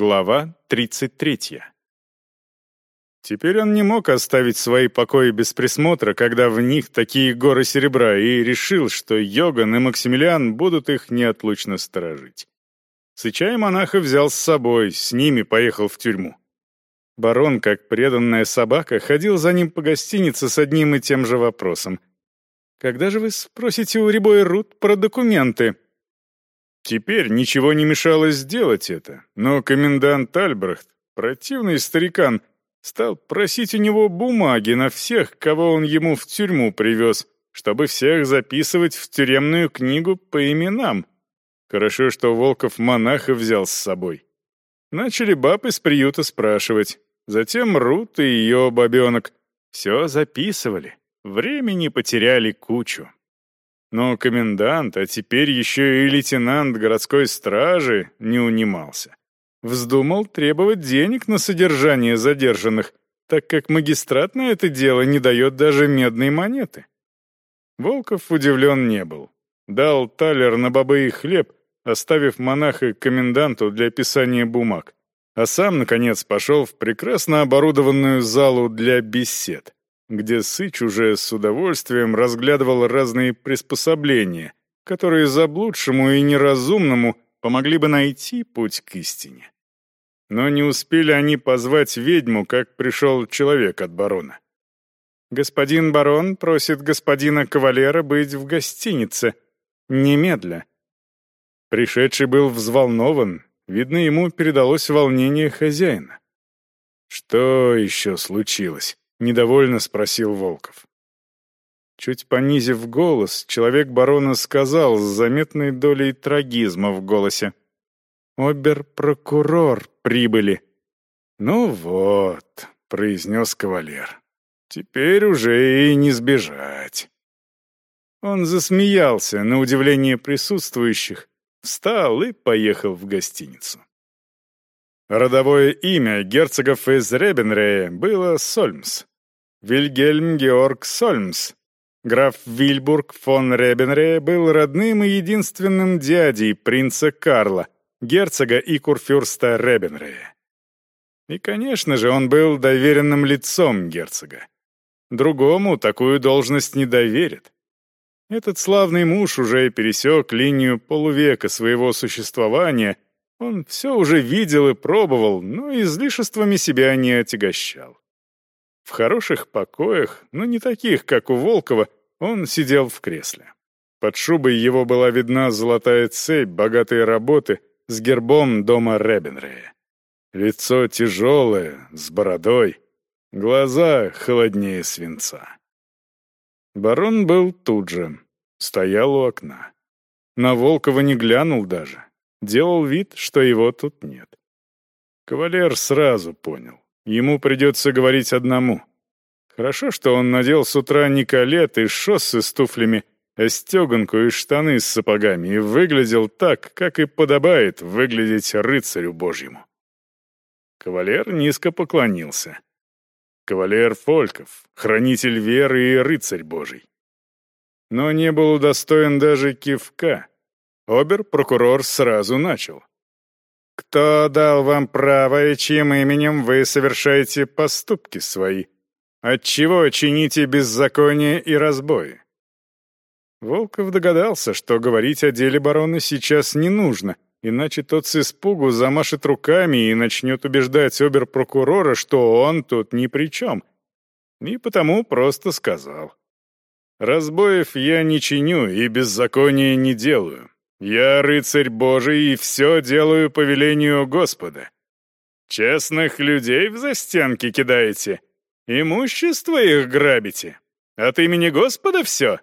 Глава 33. Теперь он не мог оставить свои покои без присмотра, когда в них такие горы серебра, и решил, что Йоган и Максимилиан будут их неотлучно сторожить. Сыча и монаха взял с собой, с ними поехал в тюрьму. Барон, как преданная собака, ходил за ним по гостинице с одним и тем же вопросом. «Когда же вы спросите у Рябой Рут про документы?» Теперь ничего не мешало сделать это, но комендант Альбрехт, противный старикан, стал просить у него бумаги на всех, кого он ему в тюрьму привез, чтобы всех записывать в тюремную книгу по именам. Хорошо, что Волков монаха взял с собой. Начали баб из приюта спрашивать. Затем Рут и ее бабенок. Все записывали. Времени потеряли кучу. Но комендант, а теперь еще и лейтенант городской стражи не унимался. Вздумал требовать денег на содержание задержанных, так как магистрат на это дело не дает даже медной монеты. Волков удивлен не был. Дал талер на бобы и хлеб, оставив монаха коменданту для писания бумаг, а сам, наконец, пошел в прекрасно оборудованную залу для бесед где Сыч уже с удовольствием разглядывал разные приспособления, которые заблудшему и неразумному помогли бы найти путь к истине. Но не успели они позвать ведьму, как пришел человек от барона. «Господин барон просит господина кавалера быть в гостинице. Немедля». Пришедший был взволнован, видно, ему передалось волнение хозяина. «Что еще случилось?» — недовольно спросил Волков. Чуть понизив голос, человек барона сказал с заметной долей трагизма в голосе. «Обер-прокурор прибыли». «Ну вот», — произнес кавалер, — «теперь уже и не сбежать». Он засмеялся на удивление присутствующих, встал и поехал в гостиницу. Родовое имя герцогов из Ребенрея было Сольмс. Вильгельм Георг Сольмс. Граф Вильбург фон Ребенрея был родным и единственным дядей принца Карла, герцога и курфюрста Ребенрея. И, конечно же, он был доверенным лицом герцога. Другому такую должность не доверит. Этот славный муж уже пересек линию полувека своего существования — он все уже видел и пробовал, но излишествами себя не отягощал. В хороших покоях, но не таких, как у Волкова, он сидел в кресле. Под шубой его была видна золотая цепь богатой работы с гербом дома Ребенрея. Лицо тяжелое, с бородой, глаза холоднее свинца. Барон был тут же, стоял у окна. На Волкова не глянул даже, делал вид, что его тут нет. Кавалер сразу понял. Ему придется говорить одному. Хорошо, что он надел с утра не калет и шоссы с туфлями, а стеганку и штаны с сапогами и выглядел так, как и подобает выглядеть рыцарю Божьему. Кавалер низко поклонился. Кавалер Фольков, хранитель веры и рыцарь Божий. Но не был удостоен даже кивка, Обер-прокурор сразу начал. «Кто дал вам право и чьим именем вы совершаете поступки свои? Отчего чините беззаконие и разбои?» Волков догадался, что говорить о деле барона сейчас не нужно, иначе тот с испугу замашет руками и начнет убеждать обер-прокурора, что он тут ни при чем. И потому просто сказал. «Разбоев я не чиню и беззакония не делаю. Я рыцарь Божий и все делаю по велению Господа. Честных людей в застенки кидаете, имущество их грабите. От имени Господа все?»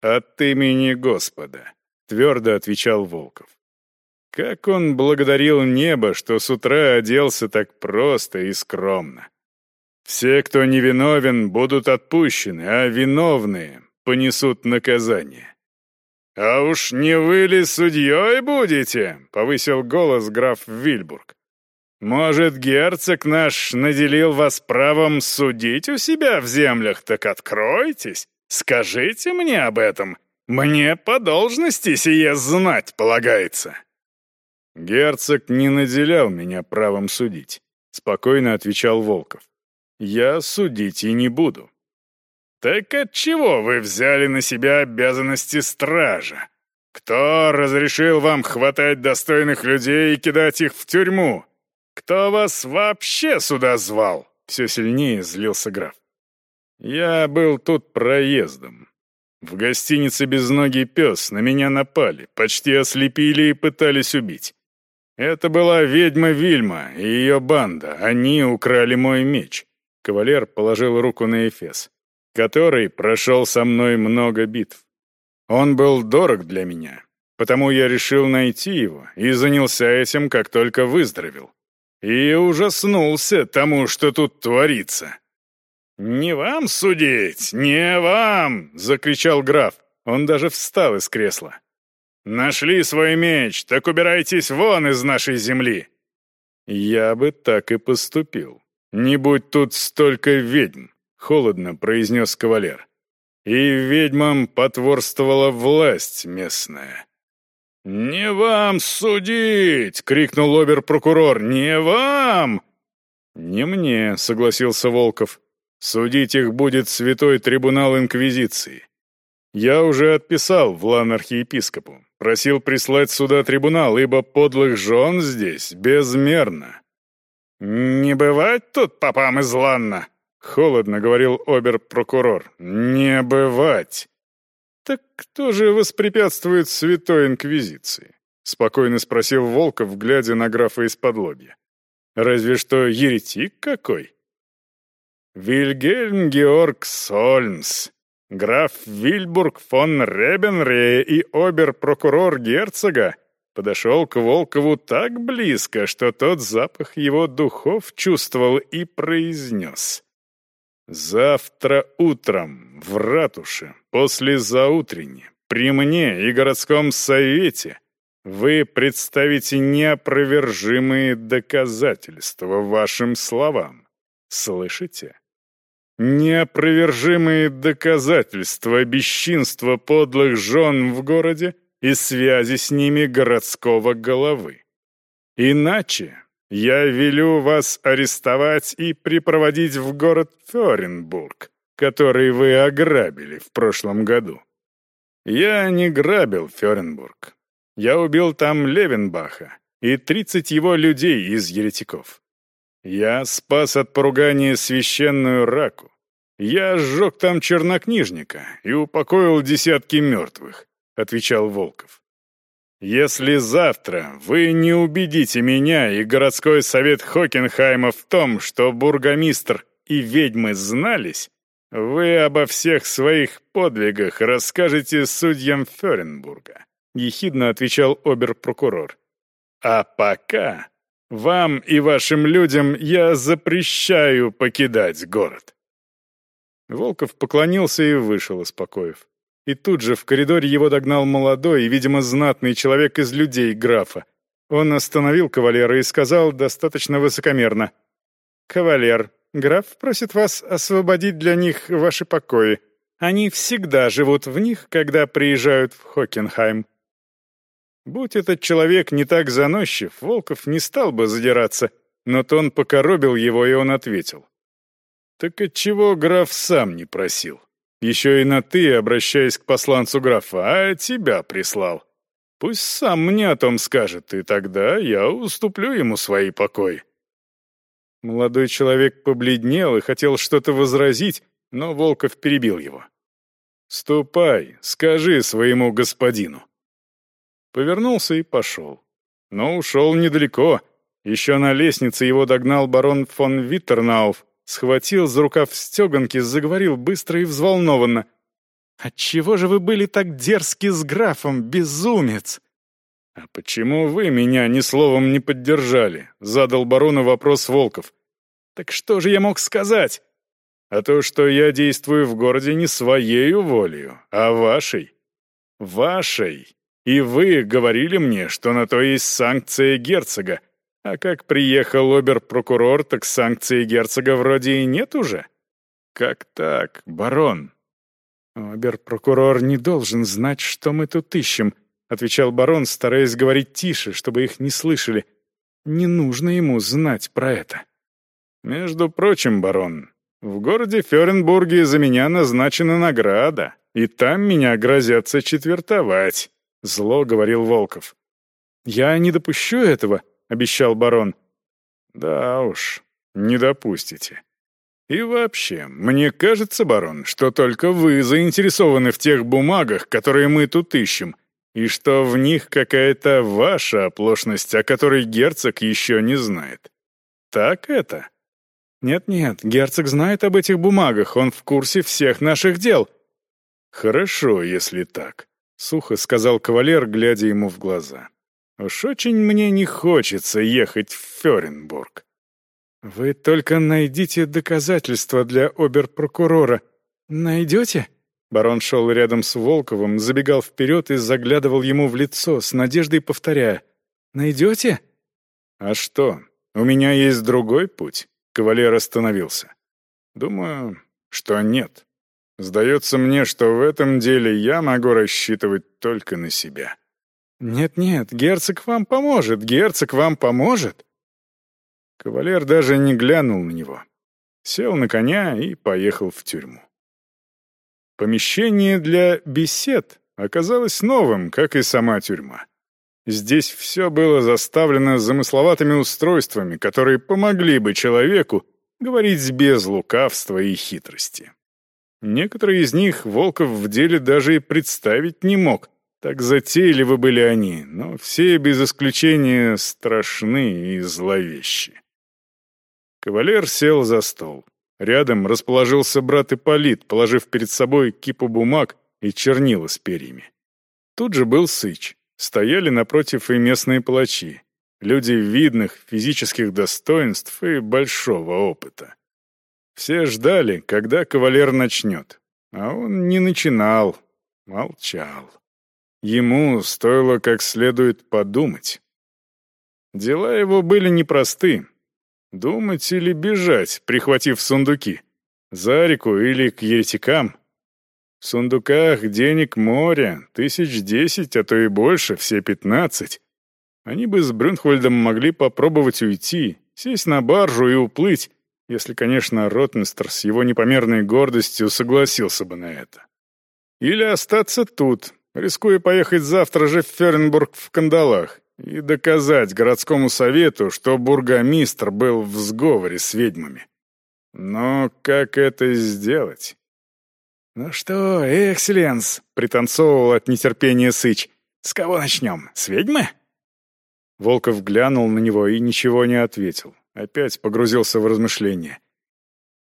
«От имени Господа», — твердо отвечал Волков. Как он благодарил небо, что с утра оделся так просто и скромно. Все, кто невиновен, будут отпущены, а виновные понесут наказание. «А уж не вы ли судьей будете?» — повысил голос граф Вильбург. «Может, герцог наш наделил вас правом судить у себя в землях? Так откройтесь, скажите мне об этом. Мне по должности сие знать полагается». Герцог не наделял меня правом судить, спокойно отвечал Волков. Я судить и не буду. Так отчего вы взяли на себя обязанности стража? Кто разрешил вам хватать достойных людей и кидать их в тюрьму? Кто вас вообще сюда звал? Все сильнее злился граф. Я был тут проездом. В гостинице «Безногий пес» на меня напали, почти ослепили и пытались убить. Это была ведьма Вильма и ее банда. Они украли мой меч. Кавалер положил руку на Эфес, который прошел со мной много битв. Он был дорог для меня, потому я решил найти его и занялся этим, как только выздоровел. И ужаснулся тому, что тут творится. «Не вам судить, не вам!» — закричал граф. Он даже встал из кресла. «Нашли свой меч, так убирайтесь вон из нашей земли!» «Я бы так и поступил. Не будь тут столько ведьм!» — холодно произнес кавалер. «И ведьмам потворствовала власть местная». «Не вам судить!» — крикнул обер-прокурор. «Не вам!» «Не мне», — согласился Волков. Судить их будет Святой Трибунал Инквизиции. Я уже отписал в лан архиепископу, просил прислать сюда трибунал, ибо подлых жен здесь безмерно. «Не бывать тут попам из Ланна», — холодно говорил обер-прокурор. «Не бывать». «Так кто же воспрепятствует Святой Инквизиции?» — спокойно спросил Волков, глядя на графа из-под лобья. «Разве что еретик какой?» Вильгельм Георг Сольмс, граф Вильбург фон Ребенре и обер-прокурор герцога подошел к Волкову так близко, что тот запах его духов чувствовал и произнес. «Завтра утром в ратуше, после заутренне, при мне и городском совете вы представите неопровержимые доказательства вашим словам. Слышите? Неопровержимые доказательства бесчинства подлых жен в городе и связи с ними городского головы. Иначе я велю вас арестовать и припроводить в город Ференбург, который вы ограбили в прошлом году. Я не грабил Ференбург. Я убил там Левенбаха и тридцать его людей из еретиков. Я спас от поругания священную раку. Я сжег там чернокнижника и упокоил десятки мертвых, отвечал Волков. Если завтра вы не убедите меня и городской совет Хокенхайма в том, что бургомистр и ведьмы знались, вы обо всех своих подвигах расскажете судьям Ференбурга, ехидно отвечал обер-прокурор. А пока вам и вашим людям я запрещаю покидать город». Волков поклонился и вышел из покоев. И тут же в коридоре его догнал молодой видимо, знатный человек из людей графа. Он остановил кавалера и сказал достаточно высокомерно. «Кавалер, граф просит вас освободить для них ваши покои. Они всегда живут в них, когда приезжают в Хокенхайм. Будь этот человек не так заносчив, Волков не стал бы задираться, но тон покоробил его, и он ответил. «Так отчего граф сам не просил? Еще и на «ты», обращаясь к посланцу графа, а тебя прислал. Пусть сам мне о том скажет, и тогда я уступлю ему свои покои». Молодой человек побледнел и хотел что-то возразить, но Волков перебил его. «Ступай, скажи своему господину. Повернулся и пошел. Но ушел недалеко. Еще на лестнице его догнал барон фон Виттернауф, схватил за рукав стеганки, заговорил быстро и взволнованно. «Отчего же вы были так дерзки с графом, безумец?» «А почему вы меня ни словом не поддержали?» — задал барону вопрос Волков. «Так что же я мог сказать?» «А то, что я действую в городе не своею волею, а вашей. Вашей!» И вы говорили мне, что на то есть санкция герцога. А как приехал обер-прокурор, так санкции герцога вроде и нет уже. Как так, барон? Обер-прокурор не должен знать, что мы тут ищем, отвечал барон, стараясь говорить тише, чтобы их не слышали. «Не нужно ему знать про это». «Между прочим, барон, в городе Ференбурге за меня назначена награда, и там меня грозятся четвертовать», — зло говорил Волков. «Я не допущу этого», — обещал барон. «Да уж, не допустите. И вообще, мне кажется, барон, что только вы заинтересованы в тех бумагах, которые мы тут ищем, и что в них какая-то ваша оплошность, о которой герцог еще не знает. Так это?» «Нет-нет, герцог знает об этих бумагах, он в курсе всех наших дел». «Хорошо, если так», — сухо сказал кавалер, глядя ему в глаза. «Уж очень мне не хочется ехать в Ференбург». «Вы только найдите доказательства для оберпрокурора. Найдете?» Барон шел рядом с Волковым, забегал вперед и заглядывал ему в лицо, с надеждой повторяя. «Найдете?» «А что, у меня есть другой путь?» Кавалер остановился. «Думаю, что нет. Сдается мне, что в этом деле я могу рассчитывать только на себя». «Нет-нет, герцог вам поможет, герцог вам поможет». Кавалер даже не глянул на него. Сел на коня и поехал в тюрьму. Помещение для бесед оказалось новым, как и сама тюрьма. Здесь все было заставлено замысловатыми устройствами, которые помогли бы человеку говорить без лукавства и хитрости. Некоторые из них Волков в деле даже и представить не мог, так затейливы были они, но все без исключения страшны и зловещи. Кавалер сел за стол. Рядом расположился брат Ипполит, положив перед собой кипу бумаг и чернила с перьями. Тут же был Сыч. Стояли напротив и местные палачи, люди видных физических достоинств и большого опыта. Все ждали, когда кавалер начнет, а он не начинал, молчал. Ему стоило как следует подумать. Дела его были непросты. Думать или бежать, прихватив сундуки. За реку или к еретикам. В сундуках денег море, тысяч десять, а то и больше, все пятнадцать. Они бы с Брюнхвальдом могли попробовать уйти, сесть на баржу и уплыть, если, конечно, Ротмистр с его непомерной гордостью согласился бы на это. Или остаться тут, рискуя поехать завтра же в Фернбург в кандалах и доказать городскому совету, что бургомистр был в сговоре с ведьмами. Но как это сделать? «Ну что, экселленс!» — пританцовывал от нетерпения Сыч. «С кого начнем? С ведьмы?» Волков глянул на него и ничего не ответил. Опять погрузился в размышления.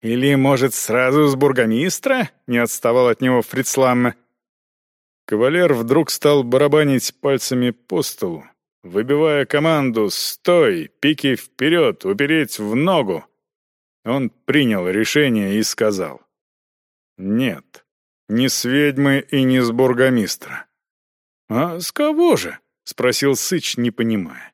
«Или, может, сразу с бургомистра?» — не отставал от него Фрицламме. Кавалер вдруг стал барабанить пальцами по столу, выбивая команду «Стой! Пики вперед! Упереть в ногу!» Он принял решение и сказал. Нет, не с ведьмы и не с бургомистра. «А с кого же?» — спросил Сыч, не понимая.